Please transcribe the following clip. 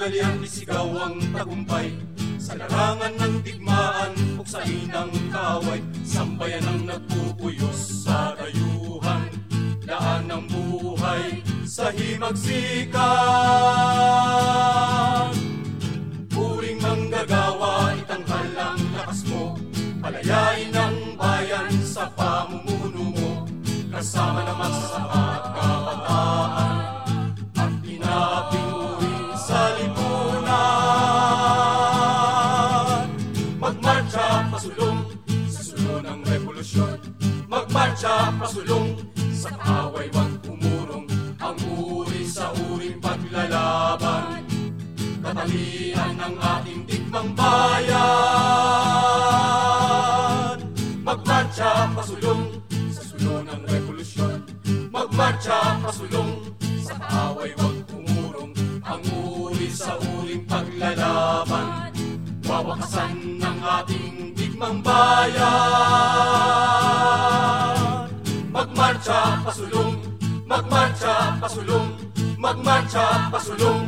sanggunian isigaw ang tagumpay. Sa larangan ng digmaan, buksain ang kaway Sambayan ang nagpupuyos sa dayuhan Daan ng buhay sa himagsikan. Puring manggagawa, itanghal ang lakas mo. Palayain ang bayan sa pamumuno mo. Kasama naman sa ng revolusyon. Magmarcha pasulong. Sa kaaway wag umurong. Ang uri sa uring paglalaban. Katalian ng ating digmang bayan. Magmarcha pasulong. Sa sulong ng revolusyon. Magmarcha pasulong. Sa kaaway wag umurong. Ang uri sa uring paglalaban. Wawakasan ng ating digmang bayan. Magmarcha pasulong. Magmarcha pasulong. Magmarcha pasulong